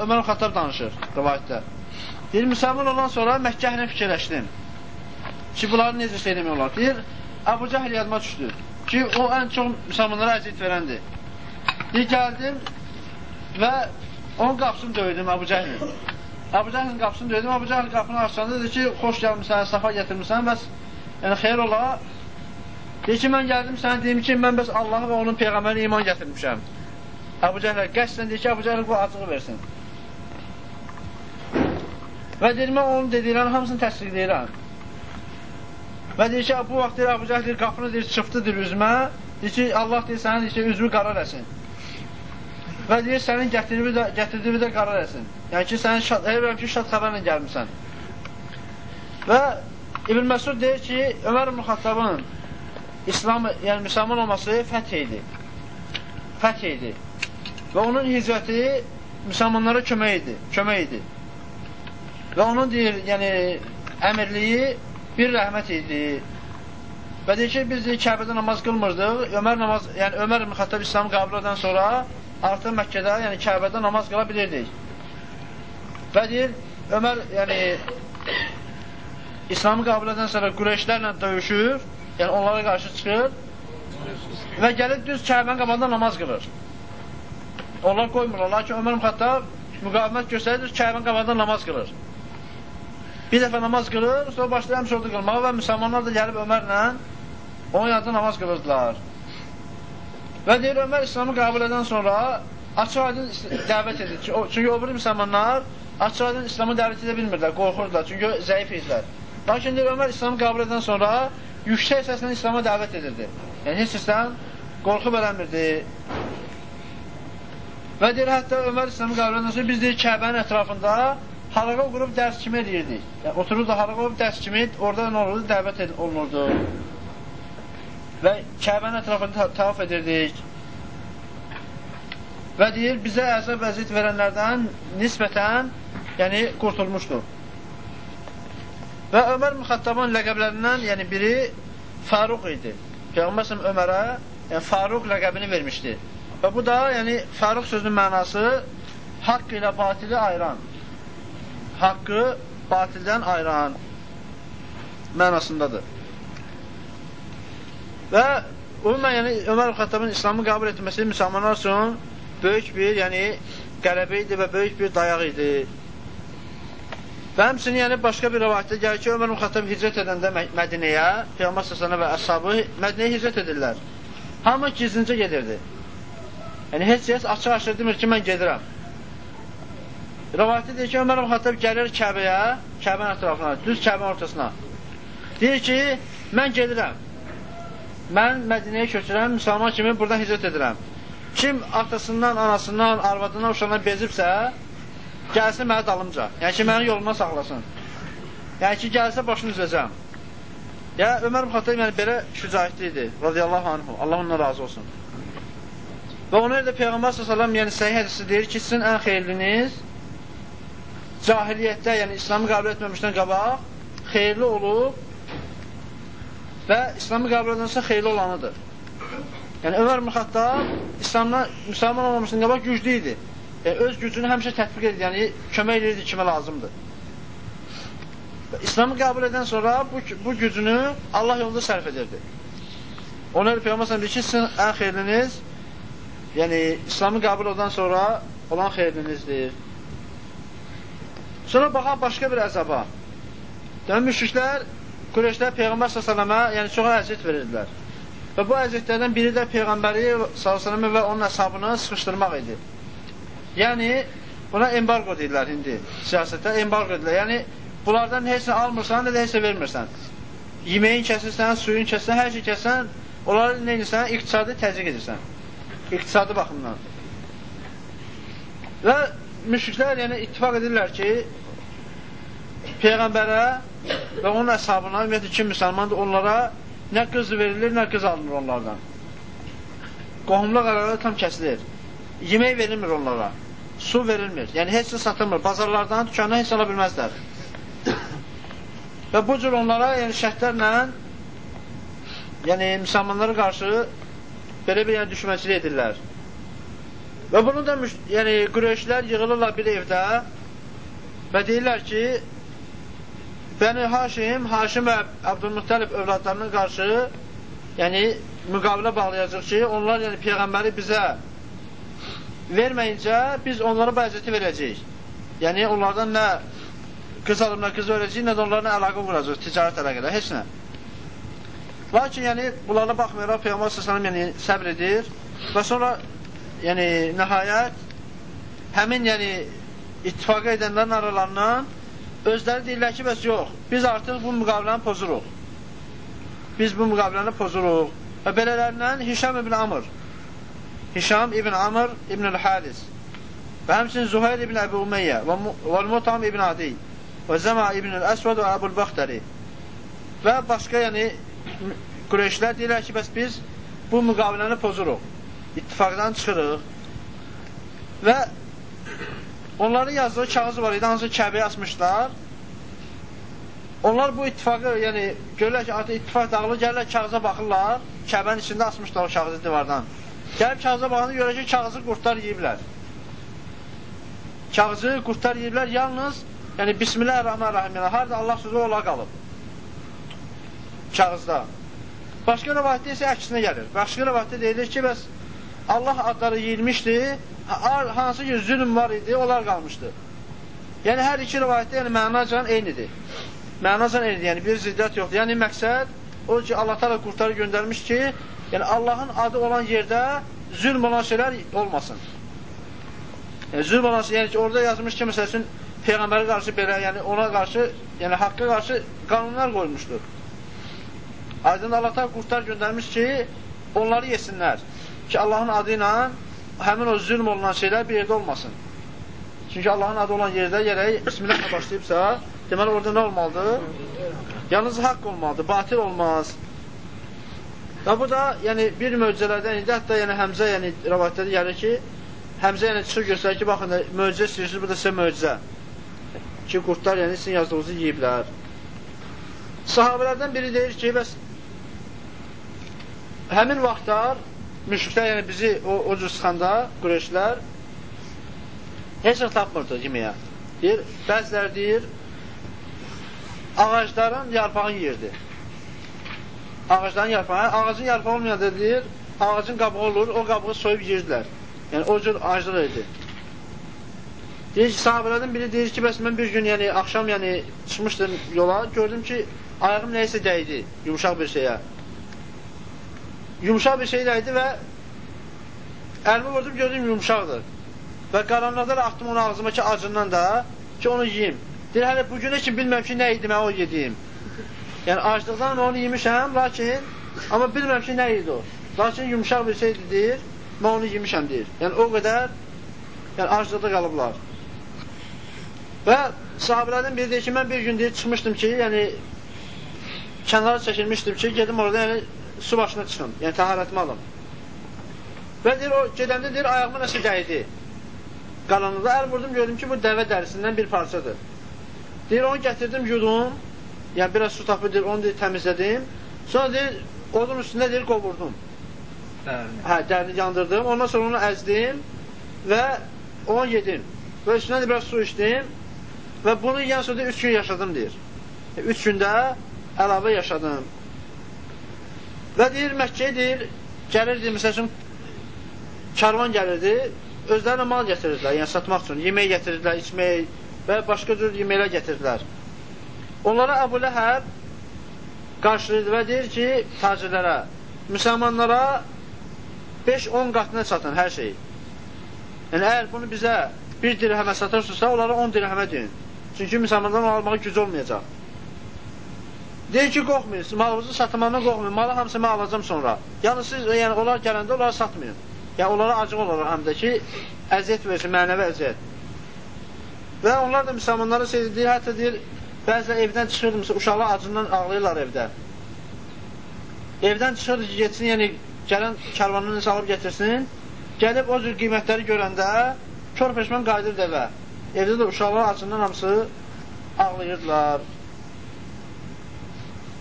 Ömər Xattab danışır rivayətdə. Deyir, müsəlman olan sonra Məkkə ilə fikirləşdim ki, bunları necə söyləmək olar? Deyir, Əbu Cəhl yadıma düşdü ki, o ən çox müsəlmanlara əziyyət verəndir. Deyir, gəldim və onun qapısını döydüm Əbu Cəhlin. Əbu Cəhlin qapısını döydüm, Əbu Cəhl qapını açanda dedi ki, xoş gəlmirsən, safa gətirmirsən, bəs yəni xeyr ola. Deyir ki, mən gəldim sənə deyim ki, mən bəs Allahı və onun Peyğəmbərinə iman gətirmişəm. Əbu Cəhlə qəsdən deyir ki, Əbu Cəhlə bu acığı versin. Və deyir, mən onun dediklərini hamısını təsdiqləyirəm. Və deyir ki, bu vaxt deyir, Əbu Cəhl deyir, qapını deyir, çıxdı deyir üzümə, deyir ki, Allah deyir, sənin deyir ki, üzümü qara eləsin. Və deyir, sənin gətirdiyi də, gətirdiyi də qara eləsin. Yəni ki, sənin şad, elə ki, şad xəbərlə gəlmirsən. Və İbn Məsud deyir ki, Ömər ibn Xattabın İslam, yəni müsəlman olması fəth idi. Fəth idi. Və onun hicrəti müsəlmanlara kömək idi, kömək idi. Və onun deyir, yəni əmirliyi bir rəhmət idi. Və deyir ki, biz deyir, Kəbədə namaz qılmırdıq. Ömər namaz, yəni Ömər ibn Xattab İslamı qəbul edən sonra artıq Məkkədə, yəni Kəbədə namaz qıla bilirdik. Və deyir, Ömər, yəni İslamı qəbul edən sonra Qureyşlərlə döyüşür, yəni onlara qarşı çıxır və gəlib düz Kəbənin qabağında namaz qılır. Onlar qoymurlar, lakin Ömər Xattab müqavimət göstərir, Kəbənin qabağında namaz qılır. Bir dəfə namaz qılır, sonra başlayır həmişə orada qılmağa və müsəlmanlar da gəlib Ömərlə onun yanında namaz qılırdılar. Və deyir, Ömər İslamı qəbul edən sonra açıq aydın dəvət edir. Çünki o biri müsəlmanlar açıq aydın İslamı dəvət edə bilmirlər, qorxurdular. Çünki zəif idilər. Lakin deyir, Ömər İslamı qəbul edən sonra yüksək səslə İslam'a dəvət edirdi. Yəni, heç səsdən qorxub eləmirdi. Və deyir, hətta Ömər İslamı qəbul edən sonra biz deyir, Kəbənin ətrafında halaqa qurub dərs kimi eləyirdik. Yəni, otururdu halaqa qurub dərs kimi, orada nə olurdu? Dəvət olunurdu. Və Kəbənin ətrafını tavaf edirdik. Və deyir, bizə əzab əziyyət verənlərdən nisbətən, yəni qurtulmuşdur. Və Ömər Müxattabın ləqəblərindən, yəni biri Faruq idi. Peyğəmbər Ömərə yəni, Faruq ləqəbini vermişdi. Və bu da, yəni Faruq sözünün mənası haqq ilə batili ayıran haqqı batildən ayıran mənasındadır. Və ümumən, yəni Ömər Xəttabın İslamı qəbul etməsi müsəlmanlar üçün böyük bir, yəni qələbə idi və böyük bir dayaq idi. Və həmçinin, yəni başqa bir rəvayətdə gəlir ki, Ömər Xəttab hicrət edəndə Mədinəyə, Peyğəmbər səsənə və əshabı Mədinəyə hicrət edirlər. Hamı gizlincə gedirdi. Yəni, heç kəs açıq-açıq demir ki, mən gedirəm. Rəvayətdə deyir ki, Ömər Xattab gəlir Kəbəyə, Kəbənin ətrafına, düz Kəbənin ortasına. Deyir ki, mən gedirəm. Mən Mədinəyə köçürəm, müsəlman kimi buradan hicrət edirəm. Kim atasından, anasından, arvadından, uşağından bezibsə, gəlsin mənə dalımca. Yəni ki, məni yoluma saxlasın. Yəni ki, gəlsə başını üzəcəm. Ya Ömər Xattab yəni belə şücaətli idi, radiyallahu anhu. Allah ondan razı olsun. Və ona da Peyğəmbər sallallahu yəni səhih hədisi deyir ki, sizin ən xeyirliniz cahiliyyətdə, yəni İslamı qəbul etməmişdən qabaq xeyirli olub və İslamı qəbul edənsə xeyirli olanıdır. Yəni Ömər Müxattab İslamdan, müsəlman olmamışdan qabaq güclü idi. Yəni, öz gücünü həmişə tətbiq edir, yəni kömək edirdi kimə lazımdır. Və İslamı qəbul edən sonra bu, bu gücünü Allah yolunda sərf edirdi. Ona görə Peyğəmbər deyir ki, sizin ən xeyriniz, yəni İslamı qəbul edən sonra olan xeyrinizdir. Sonra baxaq başqa bir əzaba. Demək, müşriklər, Qureyşlər Peyğəmbər s.ə.və yəni çox əziyyət verirdilər. Və bu əziyyətlərdən biri də Peyğəmbəri s.ə.və və onun əsabını sıxışdırmaq idi. Yəni, buna embargo deyirlər indi siyasətdə, embargo deyirlər. Yəni, bunlardan heç nə almırsan, nə də heç nə vermirsən. Yeməyin kəsirsən, suyun kəsirsən, hər şey kəsirsən, onları nə edirsən? İqtisadi təzyiq edirsən. İqtisadi baxımdan. Və müşriklər yəni ittifaq edirlər ki, Peyğəmbərə və onun əshabına, ümumiyyətlə kim müsəlmandır, onlara nə qız verilir, nə qız alınır onlardan. Qohumluq araları tam kəsilir. Yemək verilmir onlara. Su verilmir. Yəni, heç nə satılmır. Bazarlardan, dükandan heç ala bilməzlər. və bu cür onlara yəni, şərtlərlə yəni, müsəlmanlara qarşı belə bir yəni, düşmənçilik edirlər. Və bunu da yəni, Qureyşlər yığılırlar bir evdə və deyirlər ki, Bəni Haşim, Haşim və Abdülmuhtalib övladlarının qarşı yəni, müqavilə bağlayacaq ki, onlar yəni, Peyğəmbəri bizə verməyincə biz onlara bu əziyyəti verəcəyik. Yəni, onlardan nə qız alıb, nə qız verəcəyik, nə də onlarla əlaqə quracaq, ticarət əlaqədə, heç nə. Lakin, yəni, bunlara baxmayaraq Peyğəmbər s.ə.v yəni, səbr edir və sonra yəni nəhayət həmin yəni ittifaqə edənlərin aralarından özləri deyirlər ki, bəs yox, biz artıq bu müqaviləni pozuruq. Biz bu müqaviləni pozuruq. Və belələrindən Hişam ibn Amr, Hişam ibn Amr ibn el-Haris və həmçinin Zuhayr ibn Əbi Umeyyə və Mutam ibn Adi və Zəma ibn el-Əsvəd və Əbul Bəxtəri və başqa yəni Qureyşlər deyirlər ki, bəs biz bu müqaviləni pozuruq ittifaqdan çıxırıq və onların yazdığı kağız var idi, hansı Kəbəyə asmışlar. Onlar bu ittifaqı, yəni görürlər ki, artıq ittifaq dağılır, gəlirlər kağıza baxırlar, Kəbənin içində asmışlar o kağızı divardan. Gəlib kağıza baxanda görür ki, kağızı qurtlar yeyiblər. Kağızı qurtlar yeyiblər, yalnız yəni Bismillahirrahmanirrahim, yəni harada Allah sözü ola qalıb. Kağızda. Başqa rəvayətdə isə əksinə gəlir. Başqa rəvayətdə deyilir ki, bəs Allah adları yeyilmişdi, hansı ki zülm var idi, onlar qalmışdı. Yəni, hər iki rivayətdə yəni, mənacan eynidir. Mənacan eynidir, yəni bir ziddət yoxdur. Yəni, məqsəd o ki, Allah tələ qurtarı göndərmiş ki, yəni Allahın adı olan yerdə zülm olan şeylər olmasın. Yəni, zülm olan şey, yəni ki, orada yazmış ki, məsəl üçün, Peyğəmbərə qarşı belə, yəni ona qarşı, yəni haqqa qarşı qanunlar qoymuşdur. Aydın Allah tələ qurtar göndərmiş ki, onları yesinlər ki, Allahın adı ilə həmin o zülm olunan şeylər bir yerdə olmasın. Çünki Allahın adı olan yerdə gərək Bismillahla başlayıbsa, deməli orada nə olmalıdır? Yalnız haqq olmalıdır, batil olmaz. Və bu da yəni, bir möcüzələrdən idi, hətta yəni, Həmzə yəni, rəvayətləri gəlir ki, Həmzə yəni, çıxır göstərir ki, baxın, möcüzə istəyirsiniz, bu da sizə möcüzə. Ki, qurtlar yəni, sizin yazdığınızı yiyiblər. Sahabələrdən biri deyir ki, bəs həmin vaxtlar müşriklər yəni bizi o, o cür sıxanda, qureyşlər heç nə tapmırdı yeməyə. Deyir, bəzilər deyir, ağacların yarpağı yiyirdi. Ağacların yarpağı, ağacın yarpağı olmayanda deyir, ağacın qabığı olur, o qabığı soyub yiyirdilər. Yəni, o cür aclıq idi. Deyir ki, sahabələrdən biri deyir ki, bəs mən bir gün, yəni, axşam, yəni, çıxmışdım yola, gördüm ki, ayağım nəyəsə dəydi, yumuşaq bir şeyə yumuşaq bir şey idi və əlimi vurdum, gördüm yumuşaqdır. Və qaranlıqda da atdım onu ağzıma ki, acından da ki, onu yiyim. Deyir, hələ bugünə kimi bilməm ki, nə idi mən o yediyim. Yəni, aclıqdan onu yemişəm, lakin, amma bilməm ki, nə idi o. Lakin yumuşaq bir şeydir, deyir, mən onu yemişəm, deyir. Yəni, o qədər yəni, aclıqda qalıblar. Və sahabələrdən biri deyir ki, mən bir gün deyir, çıxmışdım ki, yəni, kənara çəkilmişdim ki, gedim orada, yəni, su başına çıxım, yəni təharətimi alım. Və deyir, o gedəndə deyir, ayağıma nəsə dəydi. Qaranlıqda əl vurdum, gördüm ki, bu dəvə dərisindən bir parçadır. Deyir, onu gətirdim, yudum, yəni biraz su tapıb, deyir, onu deyir, təmizlədim. Sonra deyir, odun üstündə deyir, qovurdum. Dərini. Hə, dərini yandırdım, ondan sonra onu əzdim və onu yedim. Və üstündən də biraz su içdim və bunu yiyən sonra deyir, üç gün yaşadım, deyir. Üç gündə əlavə yaşadım. Və deyir, Məkkəyə deyir, gəlirdi, məsəl üçün, karvan gəlirdi, özlərinə mal gətirirdilər, yəni satmaq üçün, yemək gətirirdilər, içmək və başqa cür yeməklər gətirirdilər. Onlara Əbu Ləhəb qarşılayırdı və deyir ki, tacirlərə, müsəlmanlara 5-10 qatına çatın hər şeyi. Yəni, əgər bunu bizə bir dirhəmə satırsınızsa, onlara 10 dirhəmə deyin. Çünki müsəlmanların almağa gücü olmayacaq. Deyir ki, qorxmayın, malınızı satmağına qorxmayın, malı hamısını mən alacam sonra. Yəni, siz, yəni, onlar gələndə onları satmayın. Yəni, onlara acıq olur həm də ki, əziyyət versin, mənəvi əziyyət. Və onlar da müsəlmanlara şey deyir, hətta deyir, bəzən evdən çıxırdı, məsələn, uşaqlar acından ağlayırlar evdə. Evdən çıxırdı ki, getsin, yəni, gələn karvanını salıb getirsin, gəlib o cür qiymətləri görəndə, kör peşman qayıdır evə. Evdə də uşaqlar acından hamısı ağlayırdılar.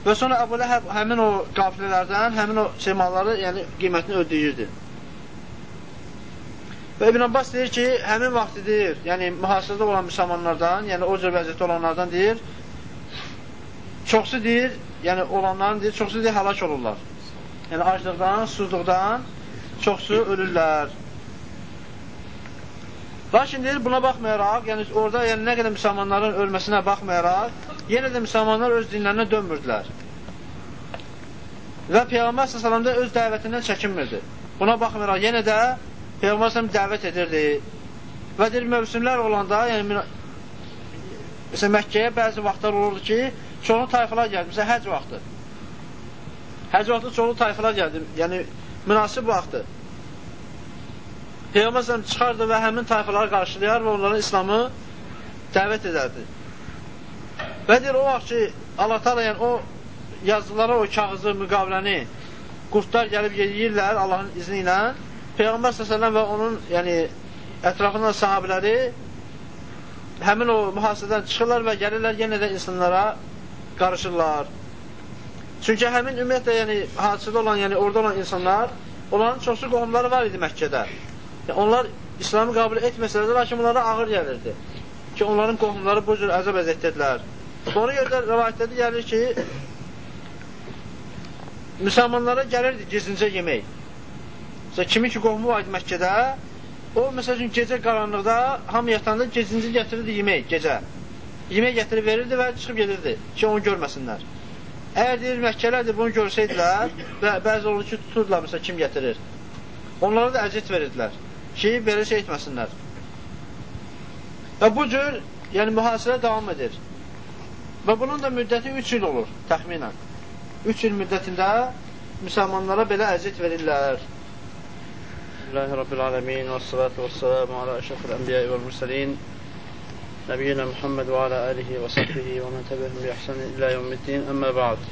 Və sonra Əbu Ləhəb həmin o qafilələrdən, həmin o şeymalları, yəni qiymətini ödəyirdi. Və İbn Abbas deyir ki, həmin vaxtı deyir, yəni mühasirədə olan müsəlmanlardan, yəni o cür vəziyyətdə olanlardan deyir, çoxsu deyir, yəni olanların deyir, çoxsu deyir, həlak olurlar. Yəni aclıqdan, susuzluqdan çoxsu ölürlər. Lakin deyir, buna baxmayaraq, yəni orada yəni, nə qədər müsəlmanların ölməsinə baxmayaraq, yenə də müsəlmanlar öz dinlərinə dönmürdülər. Və Peyğəmbər s.ə.v öz dəvətindən çəkinmirdi. Buna baxmayaraq, yenə də Peyğəmbər s.ə.v dəvət edirdi. Və deyir, mövsümlər olanda, yəni Məsələn, Məkkəyə bəzi vaxtlar olurdu ki, çoxlu tayfalar gəldi. Məsələn, həc vaxtı. Həc vaxtı çoxlu tayfalar gəldi. Yəni, münasib vaxtı. Peyğəmbər çıxardı və həmin tayfaları qarşılayar və onların İslamı dəvət edərdi. Və deyir, o vaxt ki, Allah taala yəni o yazılara o kağızı, müqaviləni qurtlar gəlib yeyirlər Allahın izni ilə. Peyğəmbər s.ə.v və onun yəni, ətrafından sahabiləri həmin o mühasirədən çıxırlar və gəlirlər yenə də insanlara qarışırlar. Çünki həmin ümumiyyətlə yəni, hadisədə olan, yəni orada olan insanlar, onların çoxsu qohumları var idi Məkkədə. Yəni, onlar İslamı qəbul etməsələr lakin onlara ağır gəlirdi. Ki, onların qohumları bu cür əzəb əzətdədilər. Ona görə də rəvayətlərdə gəlir ki, müsəlmanlara gəlirdi gizlincə yemək. Məsələn, kimin ki, qohumu var idi Məkkədə, o, məsəl üçün, gecə qaranlıqda, hamı yatanda gizlincə gətirirdi yemək, gecə. Yemək gətirib verirdi və çıxıb gedirdi ki, onu görməsinlər. Əgər deyir, Məkkələrdir, bunu görsəydilər və bəzi olur ki, tuturdular, məsələn, kim gətirir. Onlara da əziyyət verirdilər ki, belə şey etməsinlər. Və bu cür, yəni mühasirə davam edir. Və bunun da müddəti 3 il olur, təxminən. 3 il müddətində müsəlmanlara belə əziyyət verirlər. Bismillahi Rabbil Alemin və salatu və salamu ala əşrafil ənbiyyə və mürsəlin Nəbiyyina Muhammed və ala alihi və sahbihi və mən təbihim bi əhsəni illə yevmiddin əmmə ba'd